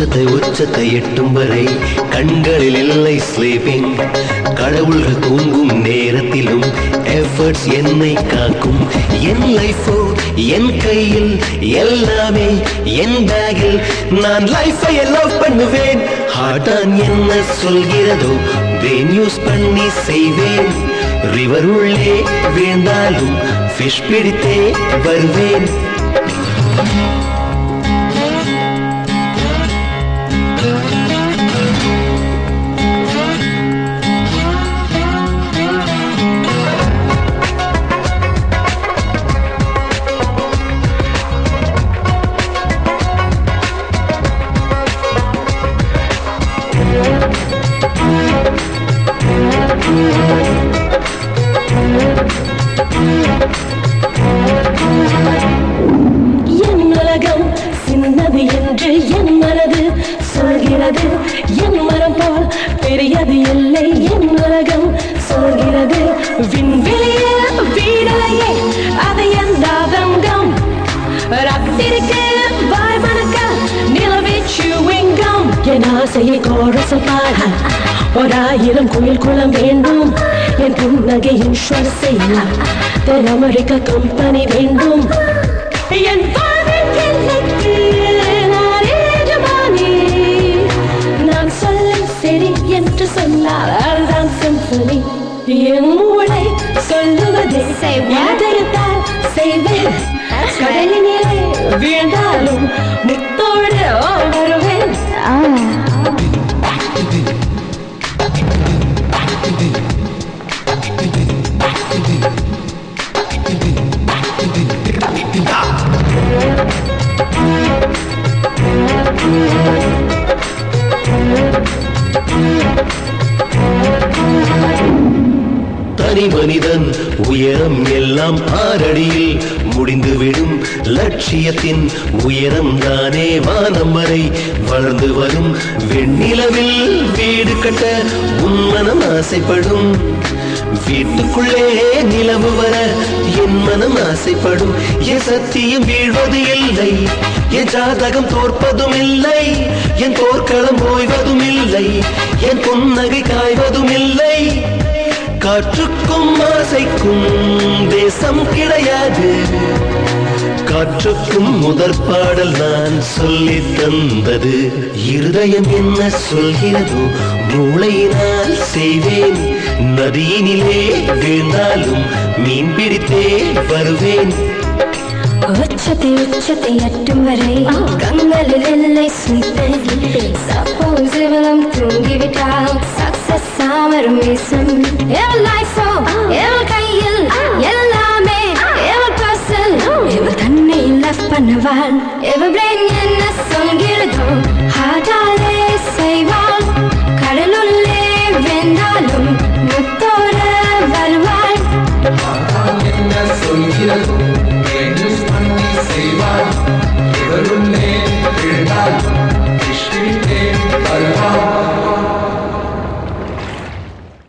உச்சத்தை உச்சத்தை எட்டும் வரை கண்களில் இல்லை ஸ்லீப்பிங் கடவுள்கள் தூங்கும் நேரத்திலும் எஃபர்ட்ஸ் என்னை காக்கும். என் லைஃபோ என் கையில் எல்லாமே என் பேகில் நான் லைஃபை லவ் பண்ணுவேன். ஹார்டான் என்ன சொல்கிறதோ பிரெயின் யூஸ் பண்ணி செய்வேன். ரிவர் உள்ளே வேண்டாலும் ஃபிஷ் பிடித்தே வருவேன். என்று என் மனது சொல்கிறது. என் மரம் போல் பெரியது இல்லை. என் உலகம் சொல்கிறது. விண்வெளியே வீடலையே அது எந்த தங்கம் ரத்திருக்க வாய் மணக்க நிலவே சுவிங்கம் என் ஆசையை கோரச பாட ஓராயிரம் கோயில் குளம் வேண்டும். என் புன்னகையின் செய்யலாம் தென் அமெரிக்க கம்பெனி வேண்டும். என் என் மூளை சொல்லுவதை செய்வேன் கடலினிலே வீழ்ந்தாலும் தனி மனிதன் உயரம் எல்லாம் ஆரடியில் முடிந்துவிடும் லட்சியத்தின் உயரம் தானே வானம் வரை வளர்ந்து வரும். வெண்ணிலவில் வீடு கட்ட உன்மனம் ஆசைப்படும். வீட்டுக்குள்ளே நிலவு வர என் மனம் ஆசைப்படும். என் சத்தியம் வீழ்வது இல்லை என் ஜாதகம் தோற்பதும் இல்லை என் போர்க்களம் ஓய்வதும் இல்லை என் புன்னகை காய்வதும் இல்லை. காற்றுக்கும் ஆசைக்கும் தேசம் கிடையாது. காற்றுக்கும் முதற் பாடல் நான் சொல்லி தந்தது. இருதயம் என்ன சொல்கிறதோ மூளையினால் செய்வேன். நதியினிலே வீழ்ந்தாலும் மீன் பிடித்தே வருவேன். உச்சத்தை உச்சத்தை அட்டும் வரை கண்களில் எல்லை சுய்த்தேன் சப்போம் சிவனம் தூங்கிவிட்டால் பேசாம மிசம் எவள் லைஃபோ எவள் கையில் எல்லாமே எவள் பர்சல்? எவள் தன்னை லவ் பண்ணவாள்? எவள் பிரெயின் என்ன சொல்கிறதோ ஹார்டாலே செய்வாள்.